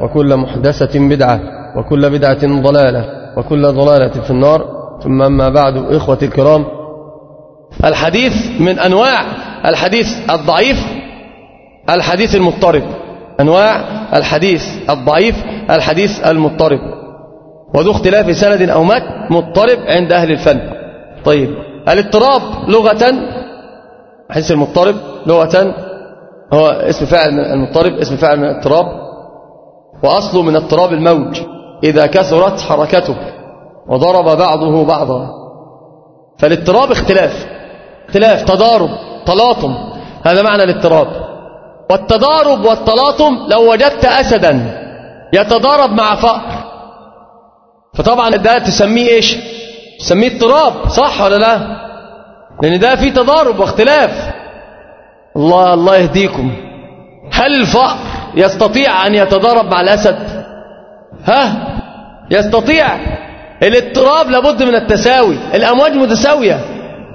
وكل محدثة بدعة وكل بدعة ضلالة وكل ضلالة في النار. ثم أما بعد إخوة الكرام الحديث من أنواع الحديث الضعيف الحديث المضطرب. أنواع الحديث الضعيف الحديث المضطرب. وذو اختلاف سند أو مت مضطرب عند أهل الفن. طيب الاضطراب لغة حديث المضطرب لغة هو اسم فاعل المضطرب اسم فاعل من الاضطراب. وأصله من اضطراب الموج إذا كثرت حركته وضرب بعضه بعضا. فالاضطراب اختلاف اختلاف تضارب تلاطم هذا معنى الاضطراب. والتضارب والتلاطم لو وجدت أسدا يتضارب مع فأر. فطبعا ده تسميه إيش؟ تسميه اضطراب صح ولا لا؟ لأن ده فيه تضارب واختلاف. الله الله يهديكم. هل الفأر يستطيع أن يتضارب مع الأسد. ها؟ يستطيع. الاضطراب لابد من التساوي. الأمواج متساوية.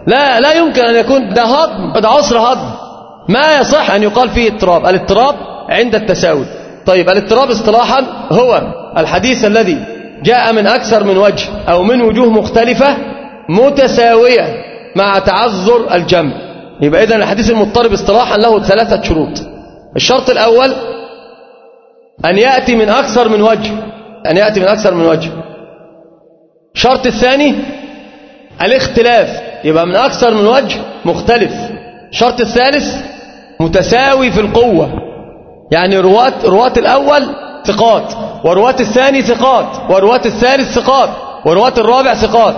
لا لا يمكن أن يكون ده هضم ده عسر هضم. ما يصح أن يقال فيه اضطراب. الاضطراب عند التساوي. طيب الاضطراب اصطلاحا هو الحديث الذي جاء من أكثر من وجه أو من وجوه مختلفة متساوية مع تعذر الجمع. يبقى إذن الحديث المضطرب اصطلاحا له ثلاثة شروط. الشرط الأول أن يأتي من أكثر من وجه. أن يأتي من أكثر من وجه. الشرط الثاني الاختلاف. يبقى من أكثر من وجه مختلف. الشرط الثالث متساوي في القوة. يعني رواة, رواة الأول ثقات ورواة الثاني ثقات ورواة الثالث ثقات ورواة الرابع ثقات.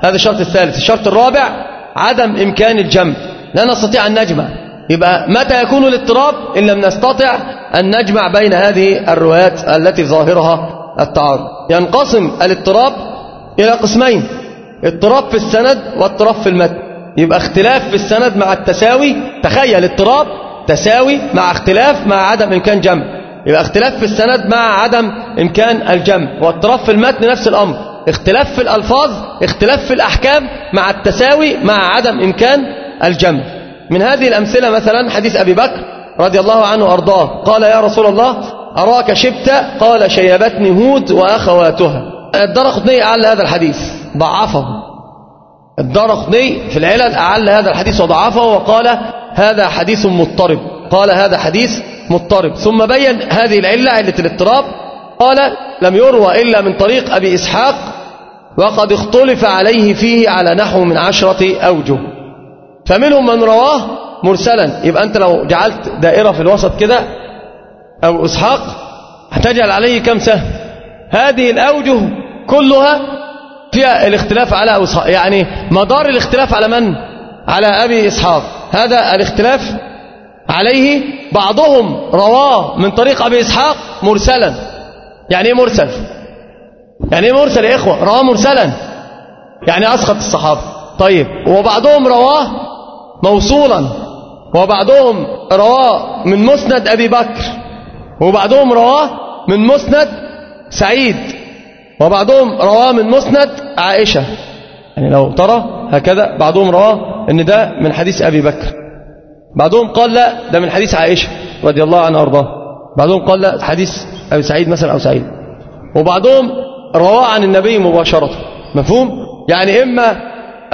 هذا الشرط الثالث. الشرط الرابع عدم إمكان الجمع. لا نستطيع أن نجمع. يبقى متى يكون الاضطراب؟ إن لم نستطع أن نجمع بين هذه الروايات التي ظاهرها التعارض. ينقسم الاضطراب إلى قسمين اضطراب في السند واضطراب في المتن. يبقى اختلاف في السند مع التساوي تخيل اضطراب تساوي مع اختلاف مع عدم إمكان جمع. يبقى اختلاف في السند مع عدم إمكان الجمع. واضطراب في المتن نفس الأمر. اختلاف في الألفاظ اختلاف في الأحكام مع التساوي مع عدم إمكان الجمع. من هذه الأمثلة مثلا حديث أبي بكر رضي الله عنه وأرضاه. قال يا رسول الله أراك شبت؟ قال شيبتني هود وأخواتها. الدرقطني أعل هذا الحديث. ضعفه. الدرقطني في العلل أعل هذا الحديث وضعفه وقال هذا حديث مضطرب. قال هذا حديث مضطرب. ثم بين هذه العلة علة الاضطراب. قال لم يروى إلا من طريق أبي إسحاق وقد اختلف عليه فيه على نحو من عشرة أوجه. فمنهم من رواه مرسلا. يبقى أنت لو جعلت دائرة في الوسط كده أو إسحاق هتجعل عليه كم سهم؟ هذه الأوجه كلها فيها الاختلاف على إسحاق. يعني مدار الاختلاف على من؟ على أبي إسحاق. هذا الاختلاف عليه بعضهم رواه من طريق أبي إسحاق مرسلا. يعني إيه مرسل؟ يعني إيه مرسل يا إخوة؟ رواه مرسلا. يعني أسقط الصحابة. طيب وبعضهم رواه موصولا. وبعضهم رواه من مسند أبي بكر وبعضهم رواه من مسند سعيد وبعضهم رواه من مسند عائشة. يعني لو ترى هكذا بعضهم رواه إن ده من حديث أبي بكر بعضهم قال لا ده من حديث عائشة رضي الله عنها وأرضاها بعضهم قال لا حديث أبي سعيد مثلا أو سعيد وبعضهم رواه عن النبي مباشرة. مفهوم؟ يعني إما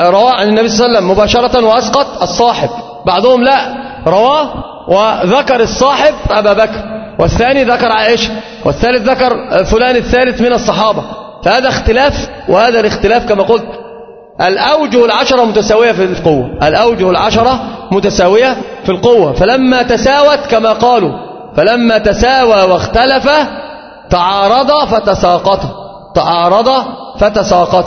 رواه عن النبي صلى الله عليه وسلم مباشرة وأسقط الصاحب. بعضهم لا رواه وذكر الصاحب أبا بكر والثاني ذكر عائشة والثالث ذكر فلان الثالث من الصحابة. فهذا اختلاف وهذا الاختلاف كما قلت الأوجه العشرة متساوية في القوة. الأوجه العشرة متساوية في القوة. فلما تساوت كما قالوا فلما تساوى واختلف تعارض فتساقط تعارض فتساقط.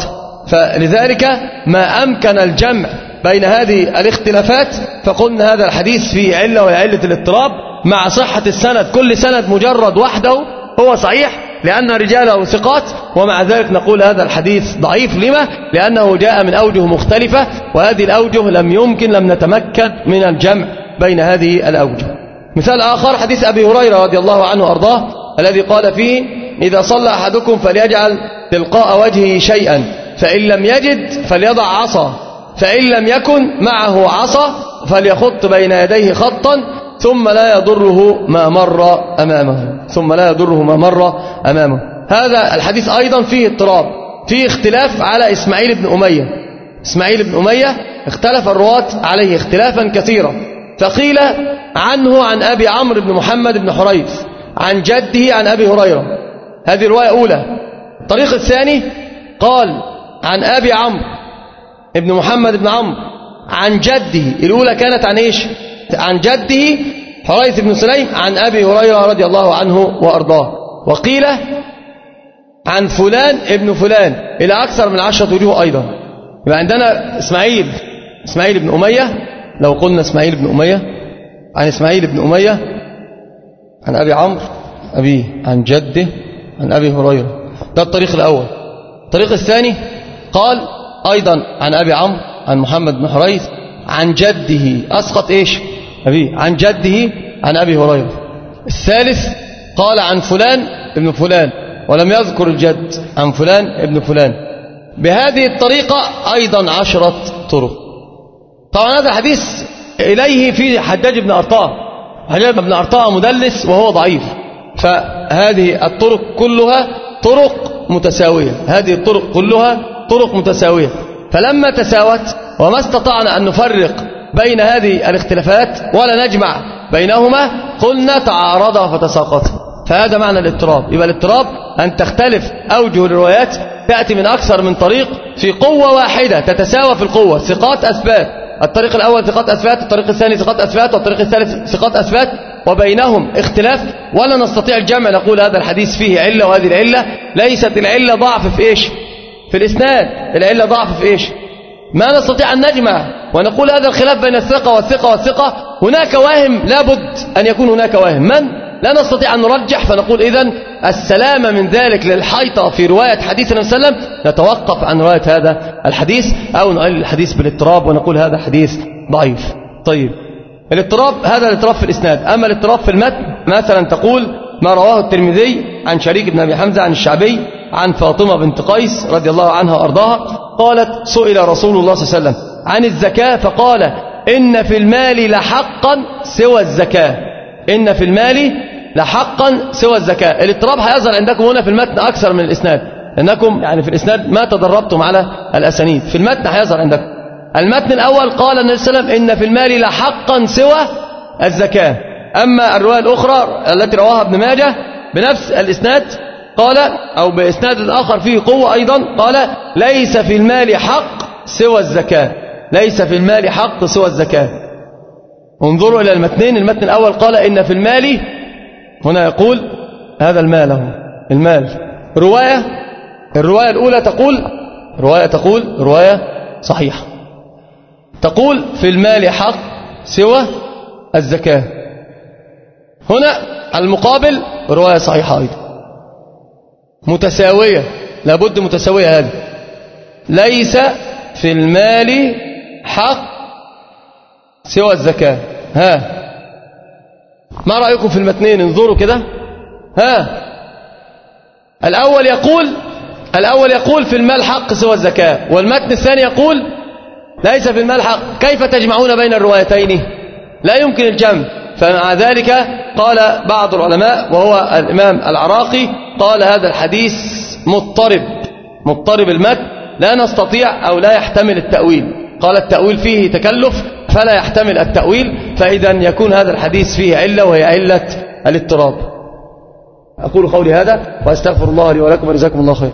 فلذلك ما أمكن الجمع بين هذه الاختلافات فقلنا هذا الحديث فيه علة وهي علة الاضطراب مع صحة السند. كل سند مجرد وحده هو صحيح لأن رجاله ثقات ومع ذلك نقول هذا الحديث ضعيف. لما؟ لأنه جاء من أوجه مختلفة وهذه الأوجه لم يمكن لم نتمكن من الجمع بين هذه الأوجه. مثال آخر حديث أبي هريرة رضي الله عنه وأرضاه الذي قال فيه إذا صلى أحدكم فليجعل تلقاء وجهه شيئا فإن لم يجد فليضع عصا. فإن لم يكن معه عصا فليخط بين يديه خطا ثم لا يضره ما مر أمامه. ثم لا يضره ما مر أمامه. هذا الحديث أيضا فيه اضطراب فيه اختلاف على إسماعيل بن أمية. إسماعيل بن أمية اختلف الرواة عليه اختلافا كثيرا. فقيل عنه عن أبي عمرو بن محمد بن حريث عن جده عن أبي هريرة. هذه رواية أولى الطريق الثاني قال عن أبي عمرو ابن محمد بن عمرو. عن جده الأولى كانت عن إيش؟ عن جده حريث بن سليم عن أبي هريرة رضي الله عنه وأرضاه. وقيل عن فلان ابن فلان إلى أكثر من عشرة وجوه أيضا. يبقى عندنا إسماعيل إسماعيل بن أمية. لو قلنا إسماعيل بن أمية عن إسماعيل بن أمية عن أبي عمرو أبيه عن جده عن أبي هريرة. ده الطريق الأول. الطريق الثاني قال أيضا عن أبي عمرو عن محمد بن حريث عن جده. أسقط إيش؟ أبيه عن جده عن أبي هريرة. الثالث قال عن فلان ابن فلان ولم يذكر الجد عن فلان ابن فلان. بهذه الطريقة أيضا عشرة طرق. طبعا هذا حديث إليه في حجاج بن أرطاء حجاج بن أرطاء مدلس وهو ضعيف. فهذه الطرق كلها طرق متساوية. هذه الطرق كلها طرق متساوية. فلما تساوت وما استطعنا أن نفرق بين هذه الاختلافات ولا نجمع بينهما قلنا تعارضا فتساقطا فهذا معنى الاضطراب. يبقى الاضطراب أن تختلف أوجه الروايات تأتي من أكثر من طريق في قوة واحدة تتساوى في القوة. ثقات أثبات. الطريق الأول ثقات أثبات الطريق الثاني ثقات أثبات والطريق الثالث ثقات أثبات. وبينهم اختلاف. ولا نستطيع الجمع نقول هذا الحديث فيه علة وهذه العلة. ليست العلة ضعف في إيش؟ في الإسناد العلة ضعف في إيش؟ ما نستطيع أن نجمع ونقول هذا الخلاف بين الثقة والثقة والثقة. هناك واهم لابد أن يكون هناك واهم. من؟ لا نستطيع أن نرجح فنقول إذن السلامة من ذلك للحيطة في رواية حديث النبي صلى الله عليه وسلم. نتوقف عن رواية هذا الحديث أو نقل الحديث بالاضطراب ونقول هذا حديث ضعيف. طيب الاضطراب هذا الاضطراب في الإسناد. أما الاضطراب في المتن مثلا تقول ما رواه الترمذي عن شريك بن أبي حمزة عن الشعبي عن فاطمة بنت قيس رضي الله عنها وأرضاها قالت سئل رسول الله صلى الله عليه وسلم عن الزكاة فقال إن في المال لحقا سوى الزكاة. إن في المال لحقا سوى الزكاة. الاضطراب هيظهر عندكم هنا في المتن أكثر من الإسناد. لأنكم يعني في الإسناد ما تدربتم على الأسانيد. في المتن هيظهر عندكم. المتن الأول قال النبي صلى الله عليه وسلم إن في المال لحقا سوى الزكاة. أما الرواية الأخرى التي رواها ابن ماجه بنفس الإسناد قال أو بإسناد آخر فيه قوة أيضا قال ليس في المال حق سوى الزكاة. ليس في المال حق سوى الزكاة. انظروا إلى المتنين المتن الأول قال إن في المال هنا يقول هذا المال هو المال. رواية الرواية الأولى تقول رواية تقول رواية صحيحة. تقول في المال حق سوى الزكاة. هنا المقابل رواية صحيحة أيضا. متساوية. لابد متساوية هذه. ليس في المال حق سوى الزكاة. ها. ما رأيكم في المتنين؟ انظروا كده. ها. الأول يقول الأول يقول في المال حق سوى الزكاة. والمتن الثاني يقول ليس في المال حق. كيف تجمعون بين الروايتين؟ لا يمكن الجمع. فمع ذلك قال بعض العلماء وهو الإمام العراقي قال هذا الحديث مضطرب مضطرب المتن لا نستطيع أو لا يحتمل التأويل. قال التأويل فيه تكلف فلا يحتمل التأويل فإذا يكون هذا الحديث فيه علة وهي علة الاضطراب. أقول قولي هذا وأستغفر الله لي ولكم وجزاكم الله خير.